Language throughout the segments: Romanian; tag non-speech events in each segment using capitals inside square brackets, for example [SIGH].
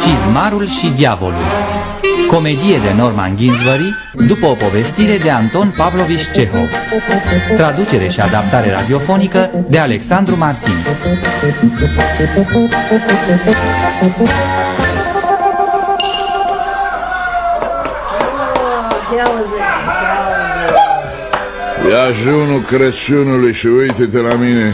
Cizmarul și diavolul. Comedie de Norman Ginsbury după o povestire de Anton Pavlovich Cehov. Traducere și adaptare radiofonică de Alexandru Martin ajunul Crăciunului și uite-te la mine.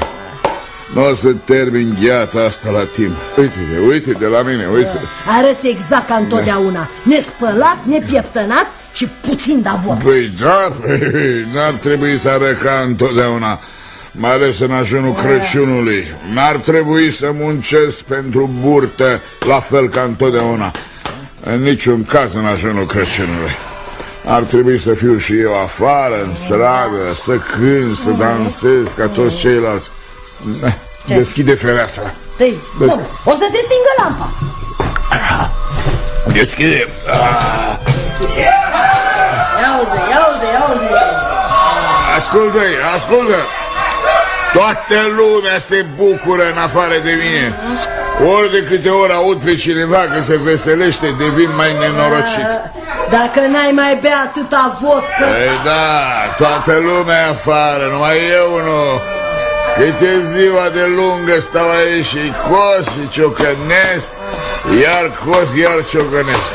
Nu o să termin gheata asta la timp Uite-te, uite-te la mine, uite-te. Arăți exact ca întotdeauna. Nespălat, nepieptănat și puțin de avot Păi da, păi, [LAUGHS] n-ar trebui să arăt ca întotdeauna mai ales în ajunul Crăciunului. N-ar trebui să muncesc pentru burtă La fel ca întotdeauna. În niciun caz în ajunul Crăciunului ar trebui să fiu și eu afară, în stradă, să cânt, să dansez ca toți ceilalți. Ce? Deschide fereastra. Tăi, bun, o să se stingă lampa Deschide. Ah, Ia uze, ia uze, ia uze ascultă ascultă. Toată lumea se bucură în afară de mine. Ori de câte ori aud pe cineva că se veselește, devin mai nenorocit. Dacă n-ai mai bea atâta vodcă Păi da, toată lumea afară, numai eu nu. Câte ziua de lungă stau aici și cos și ciocănesc, iar cos, iar ciocănesc.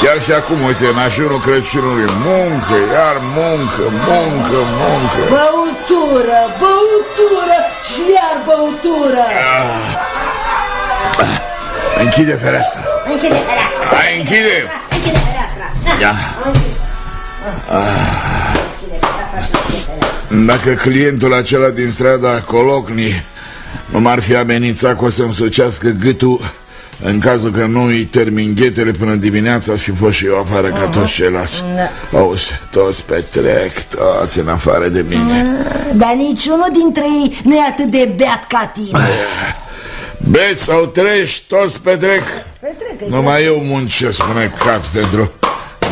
Chiar și acum, uite, în ajunul Crăciunului, muncă, iar muncă, muncă, muncă. Băutură, băutură și iar băutură Închide fereastra. Închide fereastra Hai, închide. Închide fereastra Ia. Închide fereastra și închide fereastra Dacă clientul acela din strada Colocni nu m-ar fi amenințat că o să-mi sucească gâtul în cazul că nu îi termin ghetele până dimineața și fost și eu afară ca toți ceilalți. Auzi, toți petrec, toți în afară de mine. Dar niciunul dintre ei nu e atât de beat ca tine Beți sau treci, toți petrec. Petrec, Numai eu muncesc până cap pentru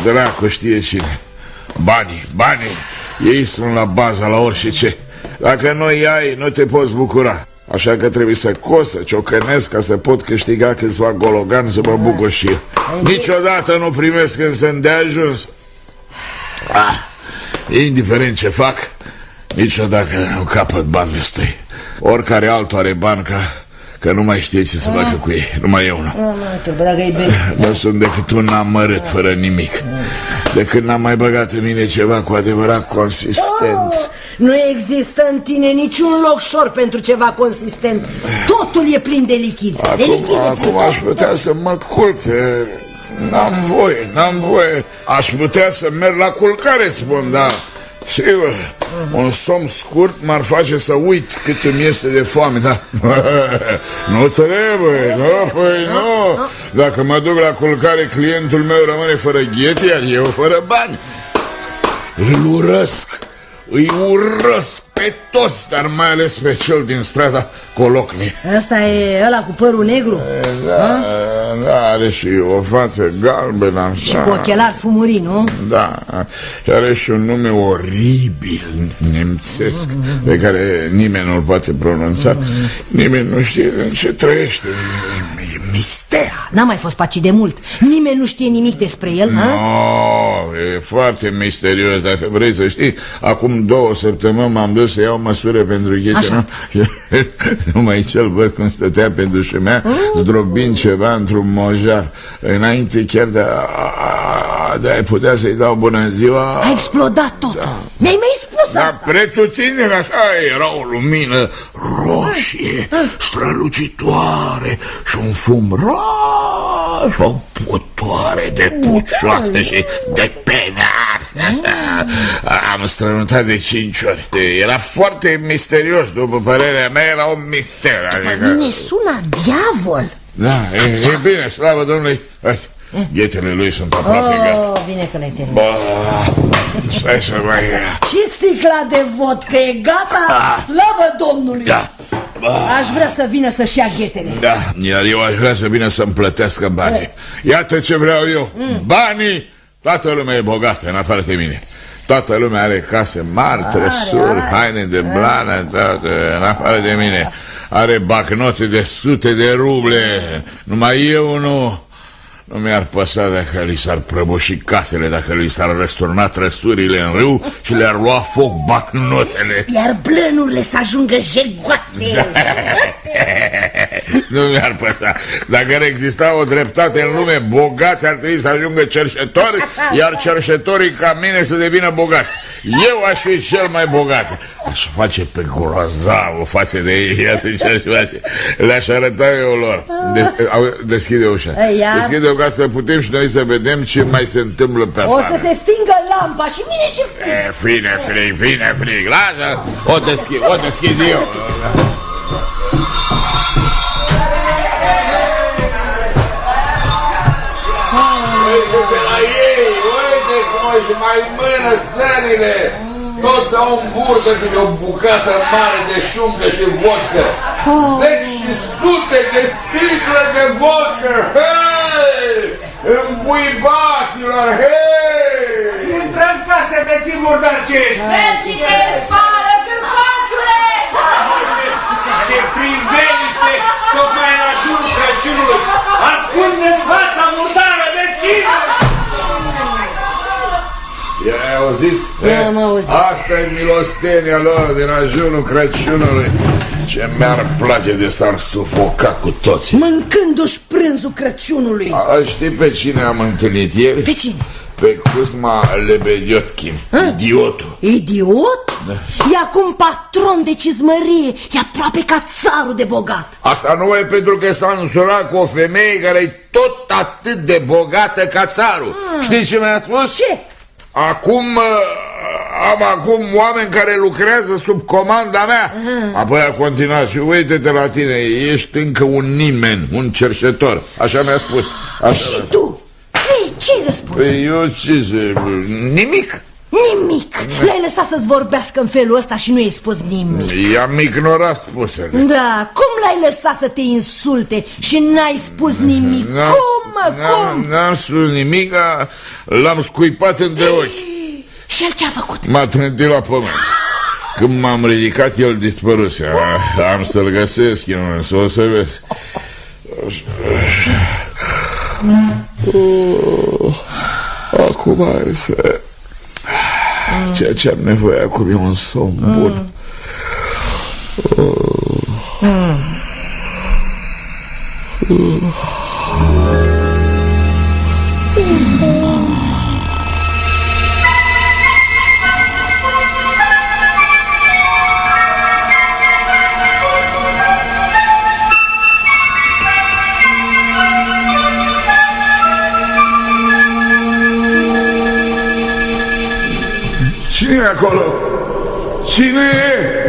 dracu știe cine. Banii, banii, ei sunt la baza la orice ce. Dacă nu ai, nu te poți bucura. Așa că trebuie să cos, să ciocănesc ca să pot câștiga câțiva gologani să mă bucur și eu. Niciodată nu primesc când sunt de ajuns. Ah, indiferent ce fac, niciodată nu capăt bani destui. Oricare altul are bani ca, că nu mai știe ce să facă cu ei. Numai eu nu. Nu, nu, trebuie, dacă e beat Nu sunt decât un amărât fără nimic. De când n-am mai băgat în mine ceva cu adevărat consistent. Nu există în tine niciun loc șor pentru ceva consistent. Totul e plin de lichid De Acum, lichid. e plin acum aș putea să mă culc e, N-am voie, n-am voie. Aș putea să merg la culcare, spun, dar Sigur, un somn scurt m-ar face să uit cât îmi este de foame, dar [LAUGHS] nu trebuie, nu, păi nu. Dacă mă duc la culcare, clientul meu rămâne fără ghiet, iar eu fără bani. Îl urăsc, îi urăsc pe toți, dar mai ales pe cel din strada Colocni. Asta e ăla cu părul negru Da, da, are și o față galbenă Și cu așa. ochelari fumurii, nu? Da, și are și un nume oribil nemțesc Pe care nimeni nu-l poate pronunța Nimeni nu știe în ce trăiește E, e mister N-a mai fost paci de mult Nimeni nu știe nimic despre el, ha? No, e foarte misterios Dacă vrei să știi Acum două săptămâni m-am dus să iau măsură pentru ghete Așa. nu? [LAUGHS] Numai cel văd cum stătea pe dușa mea Zdrobind ceva într-un mojar Înainte chiar de a, a, de a putea să-i dau bună ziua. A explodat totul. Mi-ai mai spus Dar asta. pretutindeni așa era o lumină roșie, strălucitoare și un fum ros, o putoare de pucioasă și de pene arse. Am strănutat de cinci ori. Era foarte misterios, după părerea mea, era un mister. Pe Adică... mine sună diavol. Da, e, e bine, slavă Domnului. Hai, Ghetele lui sunt aproape gata. Oh, bine că l-ai terminat Bă, stai să mai... Și sticla de vodcă e gata? Slavă Domnului! Da. Aș vrea să vină să-și ia ghetele Da, iar eu aș vrea să vină să-mi plătească banii. Iată ce vreau eu. Banii, toată lumea e bogată, în afară de mine. Toată lumea are case mari, trăsuri, haine de blană, toate, în afară de mine. Are bacnote de sute de ruble. Numai eu nu... Nu mi-ar păsa dacă li s-ar prăbuși casele, dacă li s-ar răsturna trăsurile în râu și le-ar lua foc bacnotele. Iar blănurile să ajungă jegoase. Da. nu mi-ar păsa. Dacă ar exista o dreptate în lume, bogați ar trebui să ajungă cerșetori, iar cerșetorii ca mine să devină bogați. Eu aș fi cel mai bogat. Aș face pe groazavă față de ei, iată ce aș face. Le-aș arăta eu lor. De deschide ușa. Deschide-o ca să putem și noi să vedem ce mai se întâmplă pe afară. O să se stingă lampa și vine și frig. E, vine frig, vine frig. Lasă, o deschid, o deschid eu. Uite la ei, uite cum își mai mână sănile. Toți au în burtă câte o bucată mare de șuncă și vodcă. Zeci și sute de sticle de vodcă. Hei! Îmbuibaților, hei! Intră în casă, beții murdărcești! Mergi te fală, cârpaciule! Ce priveliște tocmai la jurul Crăciunului! Ascunde-ți fața murdară, bețină! I-ai auzit? Am auzit. Asta e milostenia lor din ajunul Crăciunului. Ce mi-ar place de s-ar sufoca cu toți. Mâncându-și prânzul Crăciunului. A, știi pe cine am întâlnit ieri? Pe cine? Pe Cusma Lebediotkin, idiotul. Idiot? Da. E acum patron de cizmărie. E aproape ca țarul de bogat. Asta nu e pentru că s-a însurat cu o femeie care e tot atât de bogată ca țarul. Ah. Știți ce mi-a spus? Ce? Acum uh, am acum oameni care lucrează sub comanda mea. Aha. Apoi a continuat și uite-te la tine, ești încă un nimeni, un cerșetor. Așa mi-a spus. Așa și tu? Ei, ce-ai răspuns? Păi eu ce să... Nimic. Nimic. L-ai lăsat să-ți vorbească în felul ăsta și nu i-ai spus nimic. I-am ignorat spusele. Da, cum l-ai lăsat să te insulte și n-ai spus nimic? Cum, mă, cum? N-am spus nimic, dar l-am scuipat între ochi. [GASPS] Și el ce-a făcut? M-a trântit la pământ. Când m-am ridicat, el dispăruse. Am să-l găsesc eu, însă o să vezi. Acum este... Ceea ce am nevoie acum e un somn bun. Mm. Cine acolo? Cine e?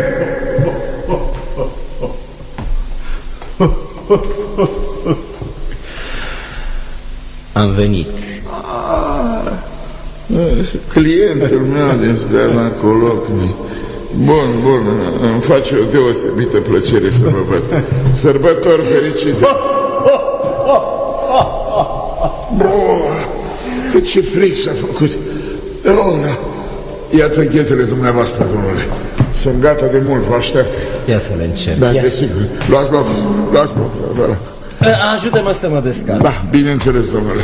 Am venit. Ah, clientul meu din strada Colocni. Bun, bun, îmi face o deosebită plăcere să vă văd. Sărbători fericite! Bun, ce fric s-a făcut! Oh, da. Iată ghetele dumneavoastră, domnule. Sunt gata de mult, vă aștept. Ia să le încep. Da, desigur. Luați loc, luați loc. Da, da. Ajută-mă să mă descarc. Da, bineînțeles, domnule.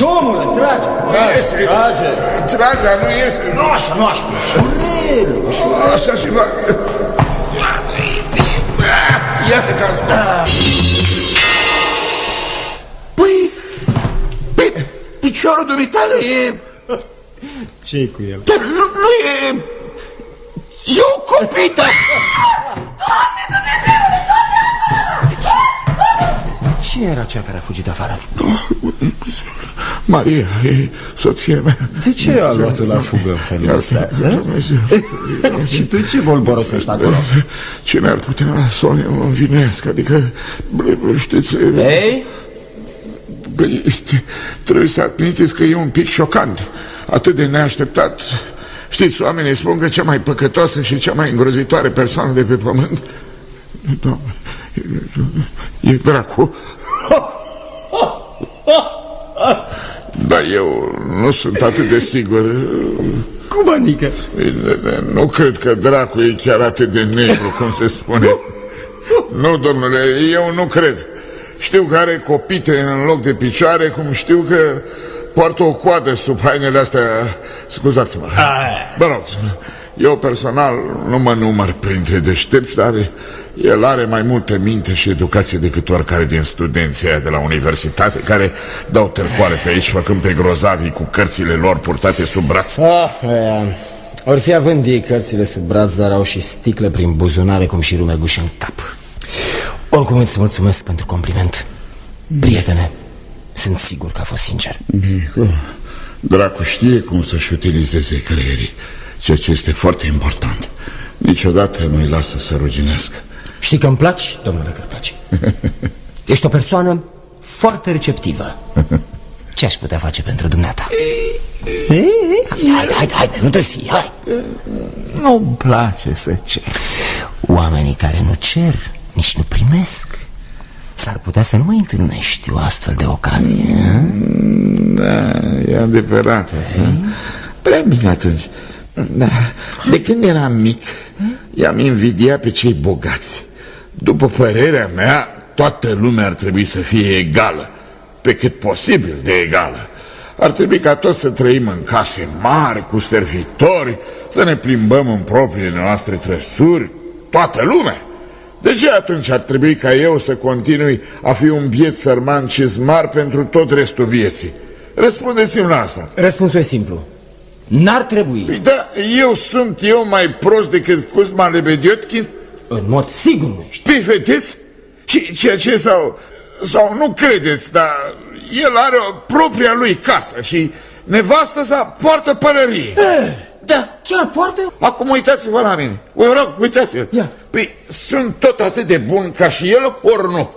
Domnule, trage, trage, trage. Trage, dar nu iese. Nu așa, nu așa. Șurel, Așa și va... Iată că Păi, păi, piciorul dumitale e ce cu el? Dar nu, nu e... E o copită! Doamne Dumnezeule, Cine era cea care a fugit afară? Maria, e soția mea. De ce a luat-o la fugă în felul ăsta? Și tu ce bolborosești acolo? Cine ar putea să o învinească? Adică, știți... Ei? Trebuie să admiteți că e un pic șocant atât de neașteptat. Știți, oamenii spun că cea mai păcătoasă și cea mai îngrozitoare persoană de pe pământ Doamne, e, e dracu. [LAUGHS] Dar eu nu sunt atât de sigur. Cum adică? Nu cred că dracu e chiar atât de negru, cum se spune. Nu, domnule, eu nu cred. Știu că are copite în loc de picioare, cum știu că poartă o coadă sub hainele astea. Scuzați-mă. Bă rog, eu personal nu mă număr printre deștepți, dar el are mai multă minte și educație decât oricare din studenții aia de la universitate care dau târcoare pe aici făcând pe grozavii cu cărțile lor purtate sub braț. Ah, aia. Ori fi având ei cărțile sub braț, dar au și sticle prin buzunare cum și rumeguși în cap. Oricum îți mulțumesc pentru compliment. Prietene, sunt sigur că a fost sincer. Dracu știe cum să-și utilizeze creierii, ceea ce este foarte important. Niciodată nu-i lasă să ruginească. Știi că îmi placi, domnule Cărpaci? [LAUGHS] Ești o persoană foarte receptivă. Ce aș putea face pentru dumneata? Hai, hai, hai, nu te fii, hai Nu-mi place să cer Oamenii care nu cer, nici nu primesc S-ar putea să nu mai întâlnești o astfel de ocazie Da, e adevărat asta. Prea bine atunci da. De când eram mic I-am invidiat pe cei bogați După părerea mea, toată lumea ar trebui să fie egală, pe cât posibil de egală. Ar trebui ca toți să trăim în case mari, cu servitori, să ne plimbăm în propriile noastre trăsuri, toată lumea. De ce atunci ar trebui ca eu să continui a fi un biet sărman cizmar pentru tot restul vieții? Răspundeți-mi la asta. Răspunsul e simplu N-ar trebui Păi da, eu sunt eu mai prost decât Cuzma Lebediotkin? În mod sigur nu ești Păi vedeți? Și ceea ce sau, sau nu credeți, dar el are o propria lui casă și nevastă sa poartă pălărie. Da. Chiar poartă? Acum uitați-vă la mine. Vă rog, uitați-vă. Ia. Păi sunt tot atât de bun ca și el, ori nu?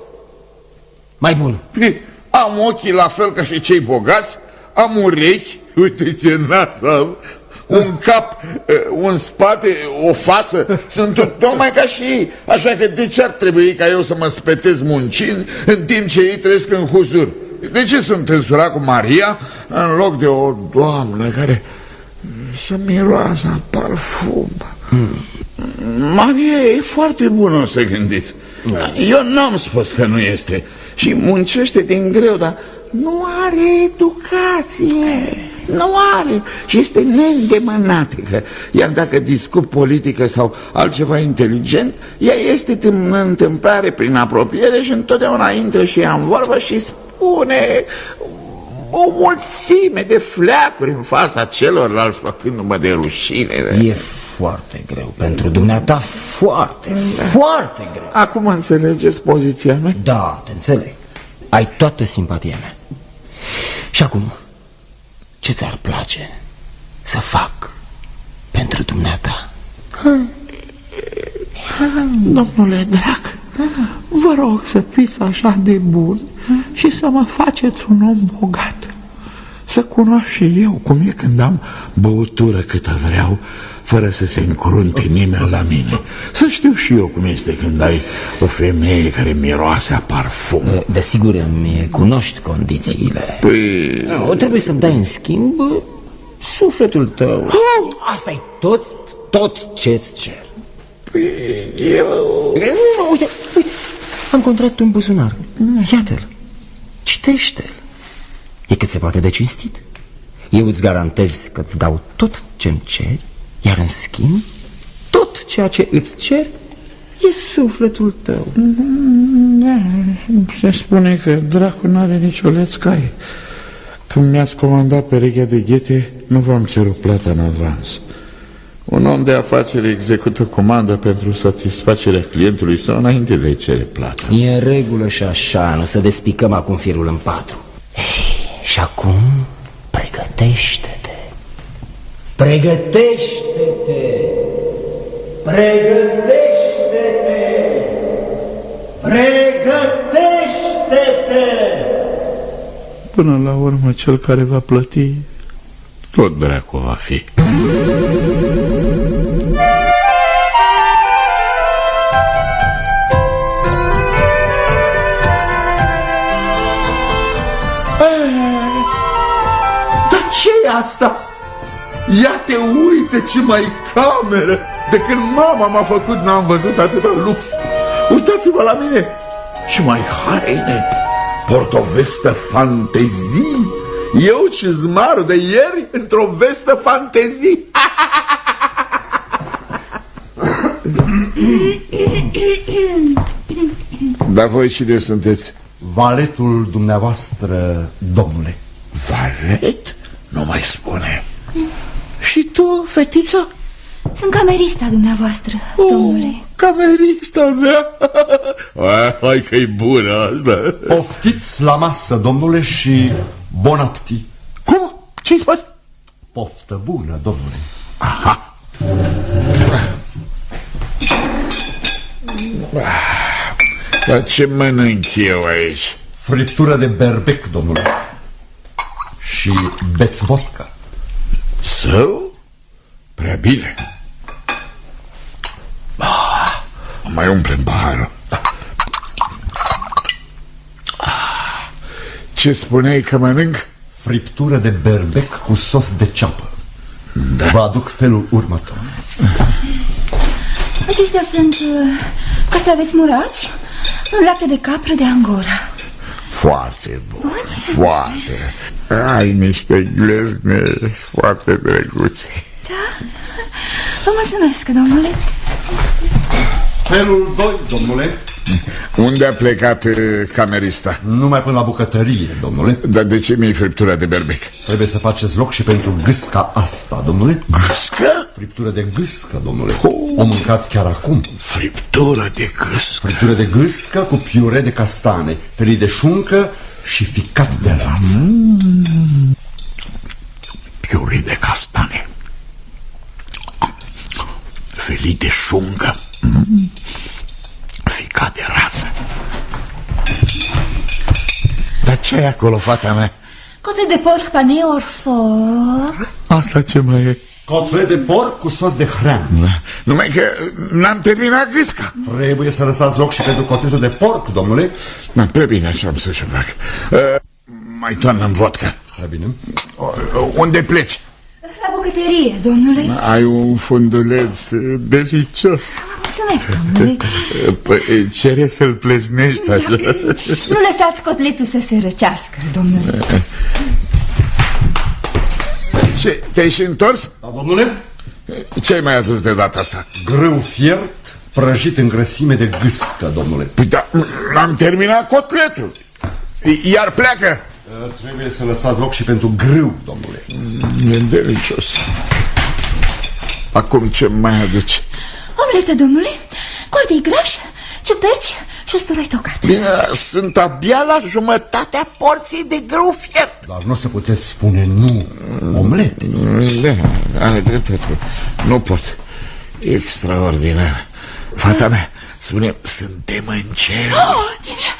Mai bun Păi, am ochii la fel ca și cei bogați, am urechi, uite ce nas am, un cap, eh, un spate, o față, sunt tot- tocmai ca și ei. Așa că de ce ar trebui ca eu să mă spetez muncind în timp ce ei trăiesc în huzur? De ce sunt însurat cu Maria în loc de o doamnă care să miroasă a parfum? Maria e foarte bună, o să gândiți. Eu n-am spus că nu este. Și muncește din greu, dar nu are educație. Nu are. Și este neîndemânatică. Iar dacă discut politică sau altceva inteligent, ea este în întâmplare prin apropiere și întotdeauna intră și ea în vorbă și spune o mulțime de fleacuri în fața celorlalți făcându-mă de rușine. E foarte greu pentru dumneata Foarte, foarte greu. Acum înțelegeți poziția mea? Da, te înțeleg. Ai toată simpatia mea. Și acum Ce ți-ar place Să fac Pentru dumneata? Domnule drag, vă rog să fiți așa de bun și să mă faceți un om bogat. Să cunosc și eu cum e când am băutură câtă vreau, fără să se încrunte nimeni la mine. Să știu și eu cum este când ai o femeie care miroase a parfum. Desigur îmi cunoști condițiile Păi, O trebuie să-mi dai în schimb Sufletul tău Asta e tot, tot ce-ți cer păi eu... Uite, uite Am contractul în buzunar. Iată-l. Citește-l. E cât se poate de cinstit. Eu îți garantez că îți dau tot ce-mi ceri Iar în schimb Tot ceea ce îți cer E sufletul tău. Da, se spune că dracu n-are nicio lețcaie. Când mi-ați comandat perechea de ghete, nu v-am cerut plata în avans. Un om de afaceri execută comanda pentru satisfacerea clientului sau înainte de a-i cere plata. E în regulă și așa Nu să despicăm acum firul în patru. Ei, Și acum Pregătește-te. Pregătește-te. Pregătește-te. Pregătește-te. Până la urmă, cel care va plăti, tot dracu va fi. Te uite ce mai cameră! De când mama m-a făcut n-am văzut atâta lux. Uitați-vă la mine! Și mai haine! Port o vestă fantezii! Eu și zmarul de ieri într-o vestă fantezii! [COUGHS] Dar voi cine sunteți? Valetul dumneavoastră, domnule. Valet? Nu mai spune. Și tu, fetiță? Sunt camerista dumneavoastră, domnule Camerista mea [LAUGHS] Hai că-i bună asta Poftiți la masă, domnule, și bon appetit. Cum? Ce-i spus? Poftă bună, domnule. Aha Dar ce mănânc eu aici? Friptură de berbec, domnule. Și beți vodka. Său? Prea bine. Ah, mai umplem paharul. Ah, ce spuneai că mănânc? Friptură de berbec cu sos de ceapă. Da. Vă aduc felul următor. Aceștia sunt uh, castraveți murați în lapte de capră de Angora Foarte bun, foarte Ai niște glezne foarte drăguțe Da? Vă mulțumesc, domnule Felul 2, domnule. [LAUGHS] Unde a plecat uh, camerista? Numai până la bucătărie, domnule. Dar de ce mi-e friptura de berbec? Trebuie să faceți loc și pentru gâsca asta, domnule. Gâscă? Friptură de gâscă, domnule. O mâncați chiar acum. Friptură de gâscă Friptură de gâscă cu piure de castane, felii de șuncă și ficat de rață. Piure de castane Felii de șuncă Mm. Ficat de rață Dar ce e acolo, fata mea? Cote de porc pane orfor Asta ce mai e? Cotlet de porc cu sos de hrean. Numai că n-am terminat gâsca Trebuie să lăsați loc și pentru cotletul de porc, domnule. Da, Prea bine așa am să-și fac uh, Mai toarnă în vodka Prea bine. uh, Unde pleci? La bucătărie, domnule Ai un funduleț uh, delicios Mulțumesc, domnule [LAUGHS] Păi, cere să-l pleznești așa Nu lăsați cotletul să se răcească, domnule Ce, te-ai și întors? Da, domnule? Ce ai mai adus de data asta? Grâu fiert, prăjit în grăsime de gâscă, domnule. Păi da, am terminat cotletul Iar pleacă Trebuie să lăsați loc și pentru grâu, domnule. E delicios Acum ce mai aduci? Omletă, domnule Cu ardei grași, ciuperci și usturoi tocat Bine, sunt abia la jumătatea porției de grâu fiert Dar nu o să puteți spune nu omlete. Da, ai dreptate Nu pot Extraordinar Fata mea, spune suntem în cer oh, Cine?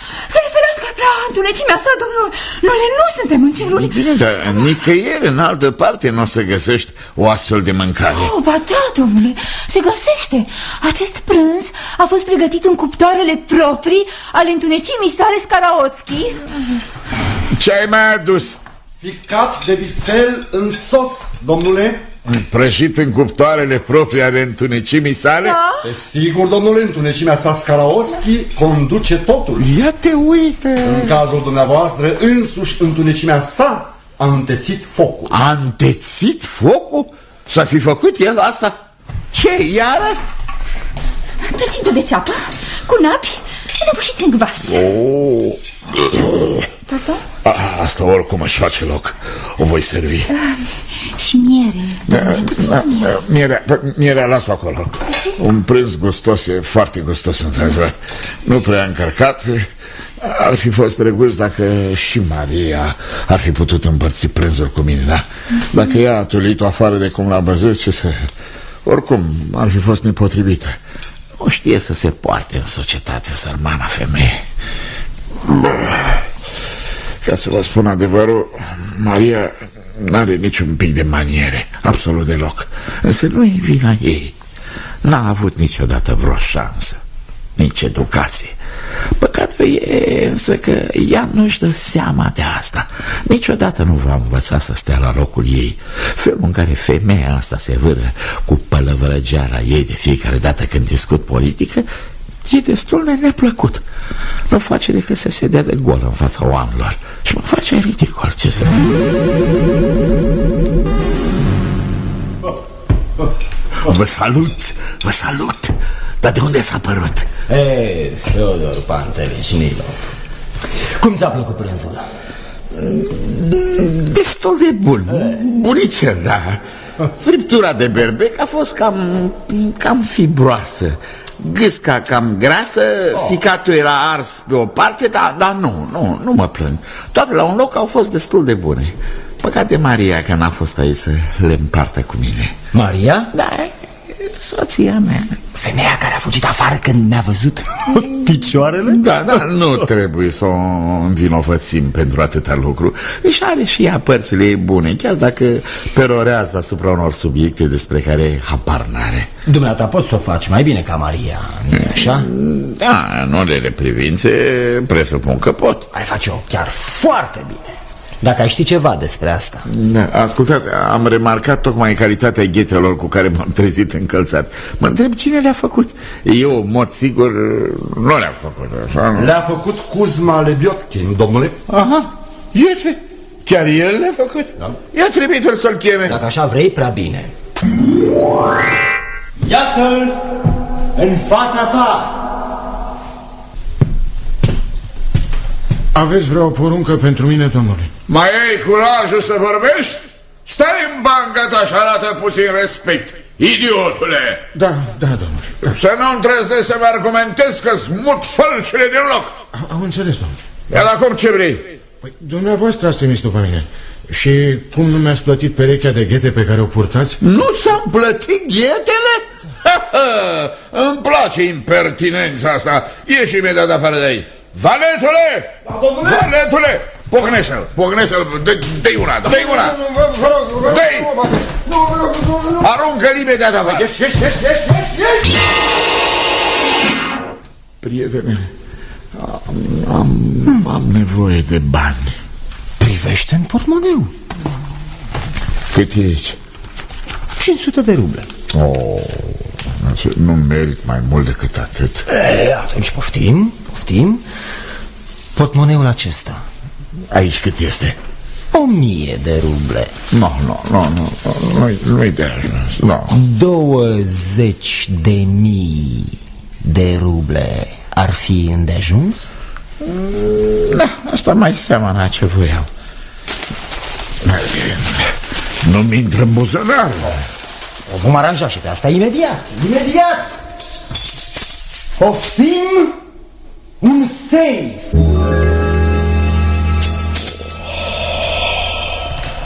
Să ne ferească prea întunecimea sa, domnul Noi nu suntem în ceruri Bine, dar nicăieri în altă parte nu o să găsești o astfel de mâncare Oh, ba da, domnule, se găsește Acest prânz a fost pregătit în cuptoarele proprii ale întunecimii sale Scaraotski Ce ai mai adus? Ficat de vițel în sos, domnule. Prăjit în cuptoarele proprii ale întunecimii sale? Da? Desigur, domnule, întunecimea sa Scaraoschi conduce totul. Ia te uite În cazul dumneavoastră, însuși întunecimea sa a întețit focul. A întețit focul? S-a fi făcut el asta? Ce, iară? Plăcintă de ceapă, cu napi, înăbușiți în vas Oh. Tata? A, asta oricum își face loc. O voi servi. Și miere, domnule, Da, puțin miere. Mierea, mierea las acolo. Ce? Un prânz gustos, e foarte gustos într-adevăr. Nu prea încărcat. Ar fi fost drăguț dacă și Maria ar fi putut împărți prânzul cu mine, da? Dacă ea a tulit-o afară de cum l-a văzut, ce să... Oricum, ar fi fost nepotrivită. Nu știe să se poarte în societate, sărmana femeie Ca să vă spun adevărul, Maria n-are niciun pic de maniere, absolut deloc. Însă nu e vina ei. N-a avut niciodată vreo șansă, nici educație. Păcat că E însă că ea nu-și dă seama de asta Niciodată nu va învăța să stea la locul ei Felul în care femeia asta se vâră cu pălăvărăgeala ei de fiecare dată când discut politică E destul de neplăcut. Nu face decât să se dea de gol în fața oamenilor. Și mă face ridicol, ce să... Vă salut, vă salut. Dar de unde s-a părut? Ei, Feodor Pantelici Nilo Cum ți-a plăcut prânzul? Destul de bun. Bunicel, da. Friptura de berbec a fost cam, cam fibroasă Gâsca cam grasă, oh. ficatul era ars pe o parte, dar, dar nu, nu, nu mă plâng Toate la un loc au fost destul de bune Păcate Maria că n-a fost aici să le împartă cu mine Maria? Da, soția mea Femeia care a fugit afară când mi-a văzut [LAUGHS] picioarele? Da, da, nu trebuie să o învinovățim pentru atâta lucru Își are și ea părțile ei bune Chiar dacă perorează asupra unor subiecte despre care habar n-are Dumneata poți să o faci mai bine ca Maria, nu așa? Da, în unele privințe presupun că pot Ai face-o chiar foarte bine dacă ai ști ceva despre asta. Da, Ascultați, am remarcat tocmai în calitatea ghetelor cu care m-am trezit încălțat. Mă întreb cine le-a făcut. Eu, în mod sigur, nu le-am făcut așa, Le-a făcut Kuzma Lebiotkin, domnule. Aha, iete Chiar el le-a făcut? Da. Ia trimite-l să-l cheme. Dacă așa vrei, prea bine. Iată-l în fața ta. Aveți vreo poruncă pentru mine, domnule? Mai ai curajul să vorbești? Stai în bancă ta și arată puțin respect, idiotule! Da, da, domnule. Da. Să nu îndrăznesc să-mi argumentez că-ți mut fălcile din loc! Am înțeles, domnule. Iar acum ce vrei? Păi, dumneavoastră ați trimis după mine. Și cum nu mi-ați plătit perechea de ghete pe care o purtați? Nu ți-am plătit ghetele? Îmi place impertinența asta. Ieși imediat afară de aici. Valetule! Da, domnule! Valetule! Pocnește-l, pocnește-l, dă-i una, dă-i una! Vă rog, Dă-i! Aruncă-l imediat afară! Ești, ești, ești, ești, ești! Prietene, am, am, am nevoie de bani. Privește în portmoneu Cât e aici? 500 de ruble Oh, nu merit mai mult decât atât. e, Atunci poftim, poftim Portmoneul acesta Aici cât este? O mie de ruble Nu, nu, nu, nu, nu-i nu de ajuns, nu. 20 de mii de ruble ar fi îndejuns? Da, asta mai seamănă a ce voiam. Nu-mi intră în buzunar. O vom aranja și pe asta imediat Imediat Poftim un safe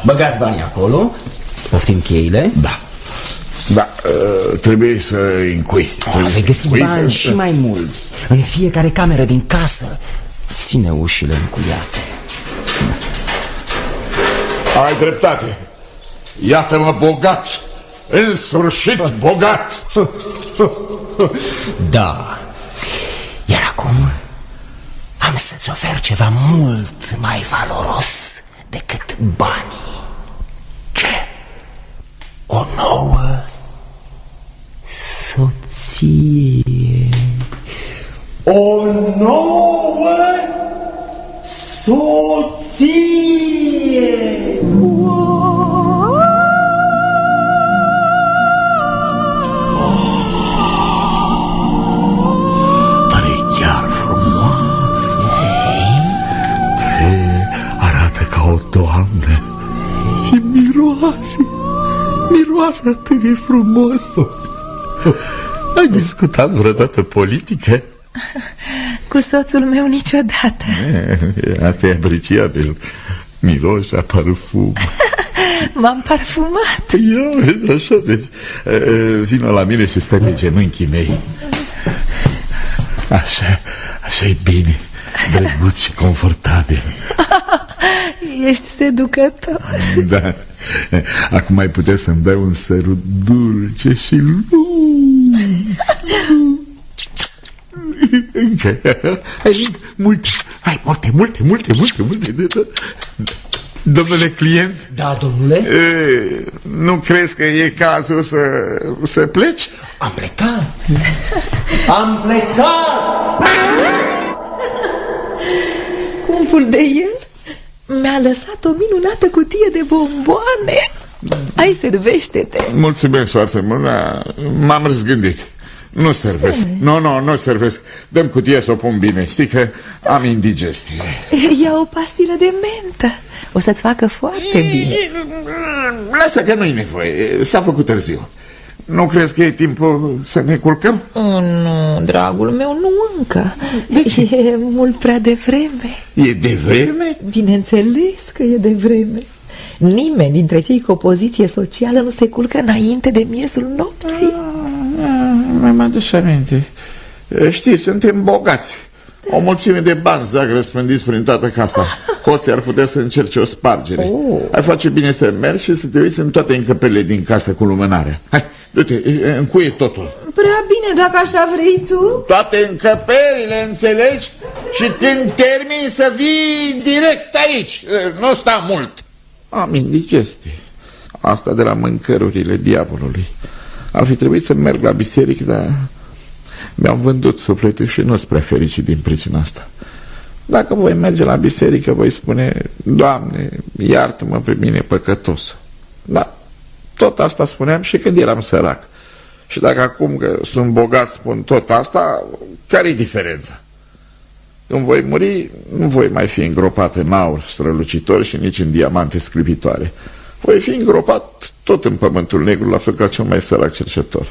Băgați banii acolo Poftim cheile Da. Da, uh, trebuie să încui. Trebuie Vei să găsi încui. bani și mai mulți În fiecare cameră din casă Ține ușile încuiate Ai dreptate. Iată-mă bogat. În sfârșit bogat. [LAUGHS] Da Iar acum Am să-ți ofer ceva mult mai valoros Decât banii. Ce? O nouă soție. O nouă soție ca o doamnă. Și miroase. Miroase atât de frumos. Ai discutat vreodată politică? Cu soțul meu niciodată Asta e apreciabil. Miros a parfum. [LAUGHS] M-am parfumat Ia, așa, deci uh, Vino la mine și stai pe genunchii mei Așa, așa e bine Drăguț și confortabil [LAUGHS] Ești seducător Da Acum ai putea să-mi dai un sărut dulce și lung Încă mică. Hai, multe, hai, multe, multe, multe, multe, multe. Domnule client? Da, domnule? E, nu crezi că e cazul să, să pleci? Am plecat. Am plecat! Scumpul de el mi-a lăsat o minunată cutie de bomboane. Ai servește-te. Mulțumesc foarte mult, dar m-am răzgândit. Nu servesc. Ce? Nu, nu, nu servesc. Dăm cutia să o pun bine. Știi că am indigestie. Ia o pastilă de mentă. O să-ți facă foarte bine. Lasă că nu-i nevoie. S-a făcut târziu. Nu crezi că e timpul să ne culcăm? Oh, nu, dragul meu, nu încă De ce? [LAUGHS] E mult prea devreme E devreme? Bineînțeles că e devreme Nimeni dintre cei cu o poziție socială nu se culcă înainte de miezul nopții Mai mă adus aminte Știți, suntem bogați o mulțime de bani zac răspândiți prin toată casa. Costi ar putea să încerce o spargere. Oh. Ar face bine să mergi și să te uiți în toate încăperile din casă cu lumânarea Hai, du-te, încuie totul. Prea bine dacă așa vrei tu. Toate încăperile, înțelegi? Și când termini să vii direct aici Nu sta mult. Am indigestie Asta de la mâncărurile diavolului. Ar fi trebuit să merg la biserică, dar mi-am vândut sufletul și nu-s prea fericit din pricina asta. Dacă voi merge la biserică, voi spune, Doamne, iartă-mă pe mine păcătos. Da, tot asta spuneam și când eram sărac. Și dacă acum că sunt bogat spun tot asta, care e diferența? Când voi muri, nu voi mai fi îngropat în aur strălucitor și nici în diamante sclipitoare. Voi fi îngropat tot în pământul negru, la fel ca cel mai sărac cercetor.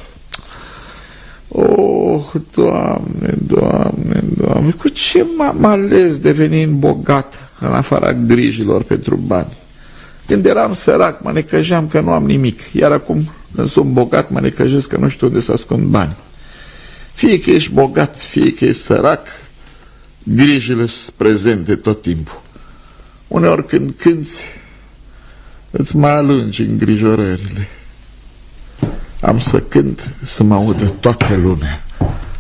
Oh, Doamne, Doamne, Doamne, cu ce m-am ales devenind bogat în afara grijilor pentru bani? Când eram sărac, mă necăjeam că nu am nimic, iar acum, când sunt bogat, mă necăjesc că nu știu unde să ascund bani. Fie că ești bogat, fie că ești sărac, grijile sunt prezente tot timpul. Uneori când cânți, îți mai alungi îngrijorările. Am să cânt să mă audă toată lumea.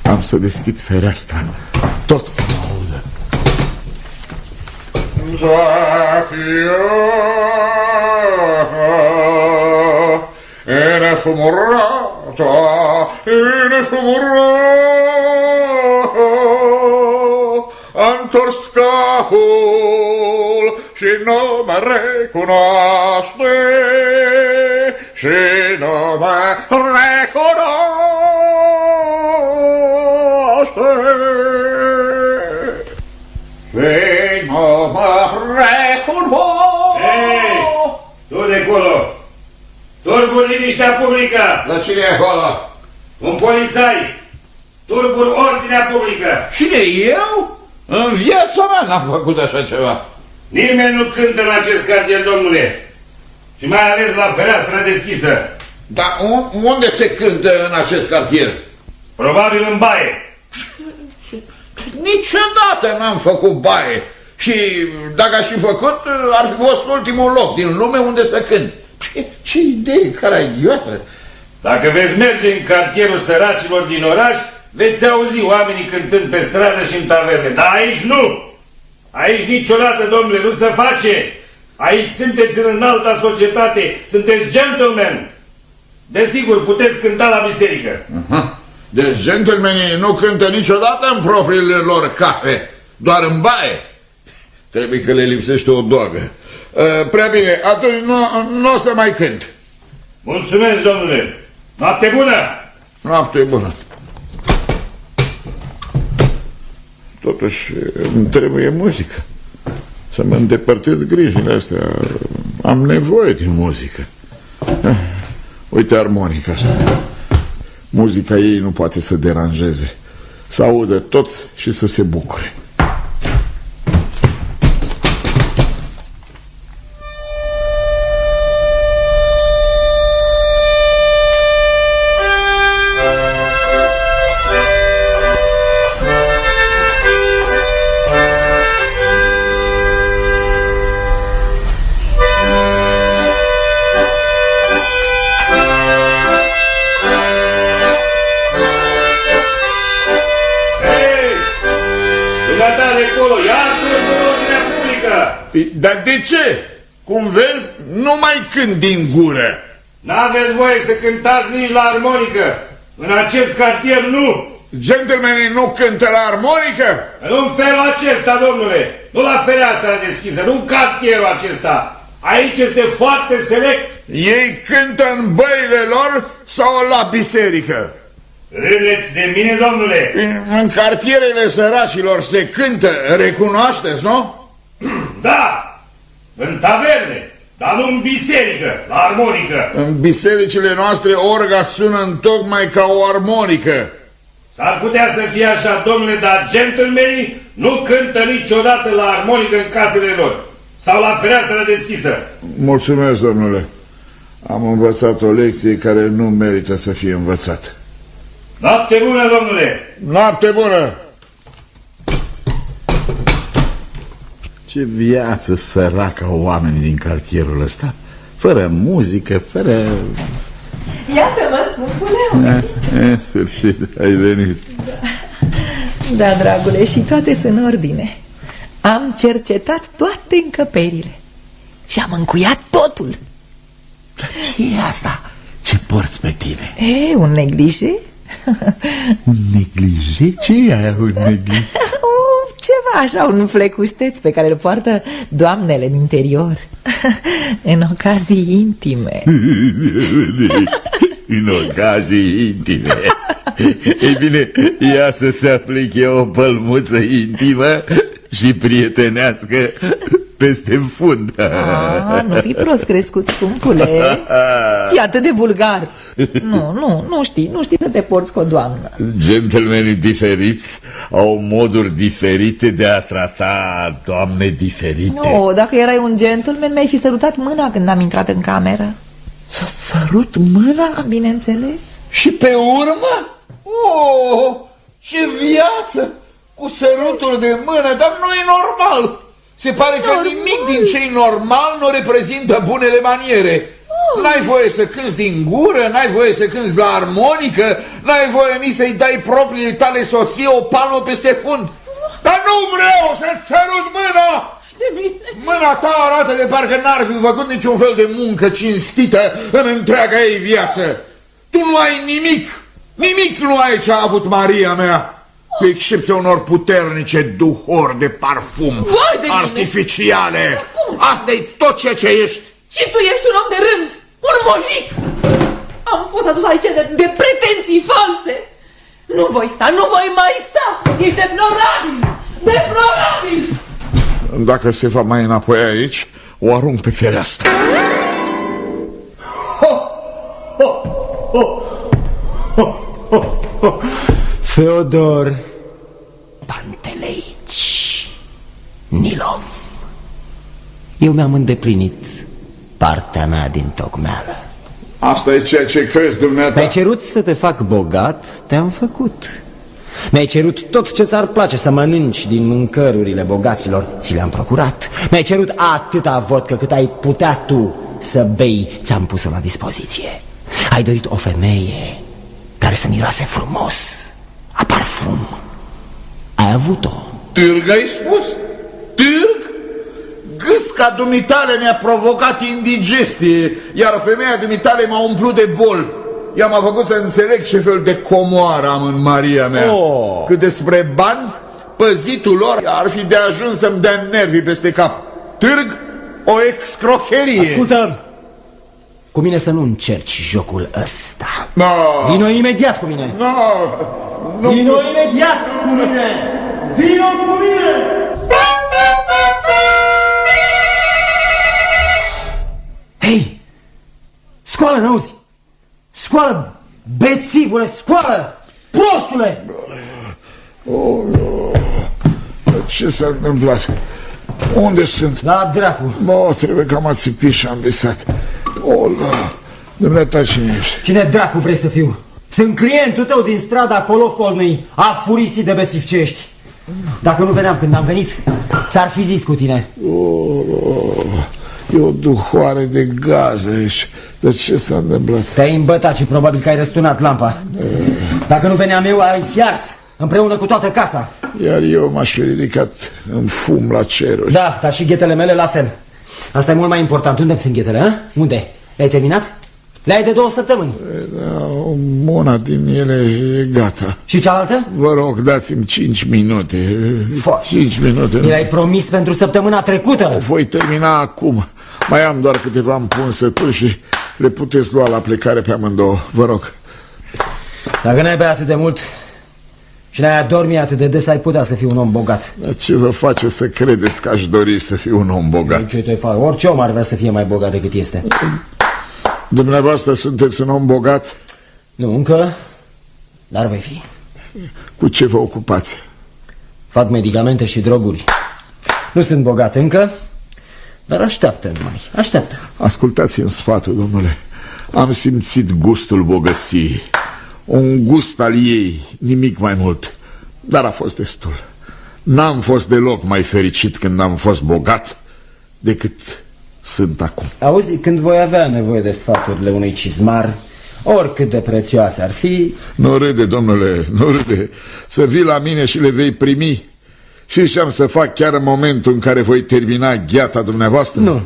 Am să deschid fereastra. Tot să mă audă. Zafia Nefumurata Nefumurata Am întors capul și nu mă recunoaște și nu mă recunoaște. Și nu mă recunoaște. Hei, tu de acolo, turburi liniștea publică. La cine e acolo? Un polițai. Turburi ordinea publică. Cine, eu? În viața mea n-am făcut așa ceva. Nimeni nu cântă în acest cartier, domnule. Și mai ales la fereastra deschisă. Dar unde se cântă în acest cartier? Probabil în baie. Niciodată n-am făcut baie. Și dacă aș fi făcut, ar fi fost ultimul loc din lume unde să cânt. Ce, ce idee, care idiotă! Dacă veți merge în cartierul săracilor din oraș, veți auzi oamenii cântând pe stradă și în taverne. Dar aici nu! Aici niciodată, domnule, nu se face! Aici sunteți în înalta societate, sunteți gentlemen. Desigur, puteți cânta la biserică. Uh -huh. Deci gentlemenii nu cântă niciodată în propriile lor cafe, doar în baie. Trebuie că le lipsește o dogă. Uh, prea bine, atunci nu, nu o să mai cânt. Mulțumesc, domnule. Noapte bună! Noapte bună. Totuși, îmi trebuie muzică să mă îndepărtez grijile astea. Am nevoie de muzică. Ah, uite armonica asta. Muzica ei nu poate să deranjeze. Să audă toți și să se bucure. Cum vezi, nu mai cânt din gură. N-aveți voie să cântați nici la armonică. În acest cartier nu. Gentlemenii nu cântă la armonică? Nu în felul acesta, domnule. Nu la fereastra deschisă, nu în cartierul acesta. Aici este foarte select. Ei cântă în băile lor sau la biserică? Râdeți de mine, domnule. În, în cartierele săracilor se cântă, recunoașteți, nu? Da, în taverne, dar nu în biserică, la armonică. În bisericile noastre orga sună în tocmai ca o armonică. S-ar putea să fie așa, domnule, dar gentlemenii nu cântă niciodată la armonică în casele lor. Sau la fereastra deschisă. Mulțumesc, domnule. Am învățat o lecție care nu merită să fie învățată. Noapte bună, domnule! Noapte bună! Ce viață săracă au oamenii din cartierul ăsta Fără muzică, fără... Iată-mă, scumpule, În sfârșit, ai venit Da, dragule, și toate sunt în ordine Am cercetat toate încăperile Și am încuiat totul Dar ce e asta? Ce porți pe tine? E, un neglije? Un neglije? Ce e aia un neglije? [LAUGHS] Uh, ceva așa, un flecușteț pe care îl poartă doamnele în interior. [LAUGHS] În ocazii intime. [LAUGHS] În ocazii intime. Ei bine, ia să-ți aplic eu o pălmuță intimă și prietenească peste fund. Ah, nu fi prost crescut, scumpule. [LAUGHS] Fii atât de vulgar. Nu, nu, nu știi, nu știi să te porți cu o doamnă. Gentlemenii diferiți au moduri diferite de a trata doamne diferite. Nu, dacă erai un gentleman, mi-ai fi sărutat mâna când am intrat în cameră. Să-ți sărut mâna? Bineînțeles. Și pe urmă? Oh, ce viață! Cu sărutul de mână, dar nu e normal Se pare că Normal. nimic din ce normal nu reprezintă bunele maniere N-ai voie să cânți din gură, n-ai voie să cânți la armonică N-ai voie nici să-i dai propriile tale soție o palmă peste fund Dar nu vreau să-ți sărut mâna! De bine Mâna ta arată de parcă n-ar fi făcut niciun fel de muncă cinstită în întreaga ei viață. Tu nu ai nimic, nimic nu ai ce a avut Maria mea, cu excepția unor puternice duhori de parfum Vai de mine! artificiale. cum? asta e tot ceea ce ești. Și tu ești un om de rând, un mojic Am fost adus aici de, de pretenții false Nu voi sta, nu voi mai sta Ești deplorabil, deplorabil Dacă se va mai înapoi aici, o arunc pe fereastră. Feodor Panteleici Nilov. Eu mi-am îndeplinit partea mea din tocmeală. Asta e ceea ce crezi dumneata. Mi-ai cerut să te fac bogat, te-am făcut. Mi-ai cerut tot ce ți-ar place să mănânci din mâncărurile bogaților, ți le-am procurat. Mi-ai cerut atâta vodcă cât ai putea tu să bei, ți-am pus-o la dispoziție. Ai dorit o femeie care să miroase frumos, a parfum Ai avut-o Târg ai spus? Târg? Gâsca dumitale mi-a provocat indigestie, iar femeia dumitale m-a umplut de bol. Ea m-a făcut să înțeleg ce fel de comoară am în Maria mea. Oh. Cât despre bani, păzitul lor ar fi de ajuns să-mi dea nervii peste cap. Târg? O excrocherie. Ascultă! Cu mine să nu încerci jocul ăsta No, Vino imediat cu mine no, Vino imediat cu mine Vino cu mine Hei! Scoală, n-auzi? Scoală, bețivule, scoală! Prostule! ce s-a întâmplat? Unde sunt? La dracu Bă, trebuie că am ațipit și am visat. Olga, dumneata cine ești? Cine dracu vrei să fiu? Sunt clientul tău din strada acolo colnei Afurisit de bețiv ce ești Dacă nu veneam când am venit S-ar fi zis cu tine Oh, e o duhoare de gaz aici. Dar ce s-a întâmplat? Te-ai îmbătat și probabil că ai răsturnat lampa Dacă nu veneam eu, ai fi ars Împreună cu toată casa Iar eu m-aș fi ridicat în fum la ceruri. Da, dar și ghetele mele la fel. Asta e mult mai important. Unde sunt ghetele, a? Unde? Le-ai terminat? Le-ai de două săptămâni. Da, una din ele e gata. Și cealaltă? Vă rog, dați-mi 5 minute. Foarte. 5 minute. Mi l-ai promis pentru săptămâna trecută. O voi termina acum. Mai am doar câteva împunsături și le puteți lua la plecare pe amândouă. Vă rog. Dacă n-ai bea atât de mult și n-ai adormi atât de des, ai putea să fii un om bogat. Dar ce vă face să credeți că aș dori să fiu un om bogat? Ce te fac? Orice om ar vrea să fie mai bogat decât este. Dumneavoastră sunteți un om bogat? Nu încă, dar voi fi. Cu ce vă ocupați? Fac medicamente și droguri. Nu sunt bogat încă, dar așteaptă numai. Așteaptă. Ascultați-mi sfatul, domnule. Am simțit gustul bogăției. Un gust al ei, nimic mai mult. Dar a fost destul. N-am fost deloc mai fericit când am fost bogat decât sunt acum. Auzi, când voi avea nevoie de sfaturile unui cizmar, oricât de prețioase ar fi... Nu râde, domnule, nu râde. Să vii la mine și le vei primi. Și ce am să fac chiar în momentul în care voi termina gheata dumneavoastră? Nu.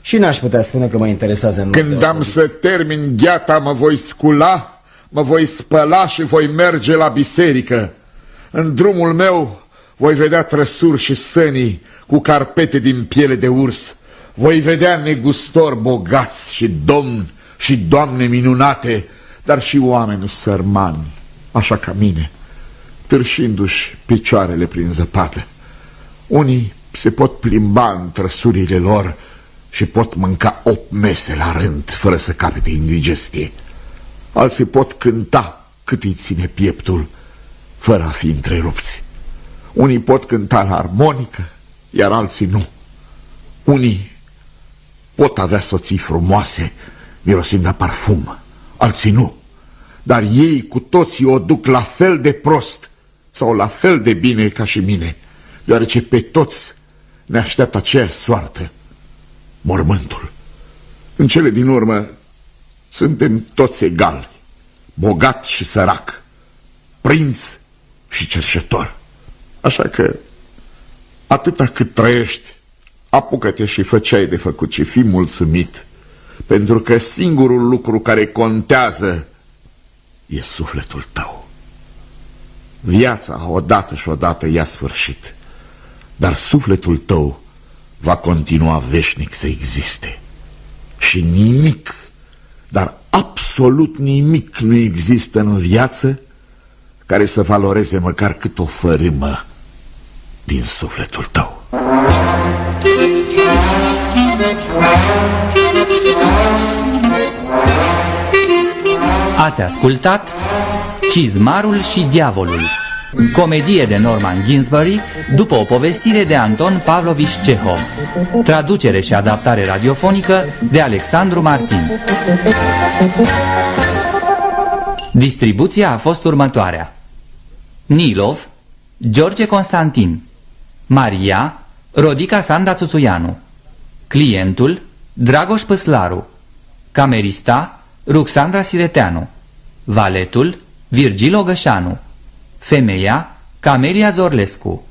Și n-aș putea spune că mă interesează în Când am să termin gheata, mă voi scula, mă voi spăla și voi merge la biserică. În drumul meu voi vedea trăsuri și sănii cu carpete din piele de urs. Voi vedea negustori bogați și domni și doamne minunate, dar și oameni sărmani, așa ca mine, târșindu-și picioarele prin zăpadă. Unii se pot plimba în trăsurile lor și pot mânca opt mese la rând, fără să capete indigestie. Alții pot cânta cât îi ține pieptul, fără a fi întrerupți. Unii pot cânta la armonică, iar alții nu. Unii pot avea soții frumoase, mirosind a parfum, alții nu. Dar ei cu toții o duc la fel de prost sau la fel de bine ca și mine, deoarece pe toți ne așteaptă aceeași soartă, mormântul. În cele din urmă suntem toți egali, bogat și sărac, prinț și cerșetor. Așa că atâta cât trăiești, apucă-te și fă ce ai de făcut și fii mulțumit, pentru că singurul lucru care contează e sufletul tău. Viața odată și odată ia sfârșit, dar sufletul tău va continua veșnic să existe. Și nimic, dar absolut nimic nu există în viață care să valoreze măcar cât o fărâmă din sufletul tău. Ați ascultat Cizmarul și Diavolul. Comedie de Norman Ginsbury după o povestire de Anton Pavlovich Cehov. Traducere și adaptare radiofonică de Alexandru Martin. Distribuția a fost următoarea. Nilov George Constantin. Maria Rodica Sanda Țuțuianu. Clientul Dragoș Păslaru. Camerista Ruxandra Sireteanu. Valetul Virgil Ogășanu. Femeia Camelia Zorlescu.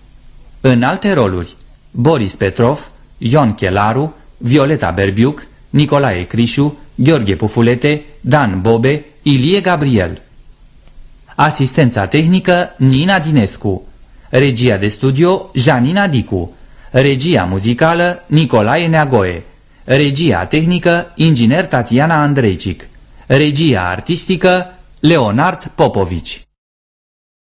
În alte roluri Boris Petrov Ion Chelaru Violeta Berbiuc Nicolae Crișu Gheorghe Pufulete Dan Bobe Ilie Gabriel. Asistența tehnică Nina Dinescu. Regia de studio Janina Dicu Regia muzicală Nicolae Neagoe. Regia tehnică Inginer Tatiana Andreicic Regia artistică Leonard Popovici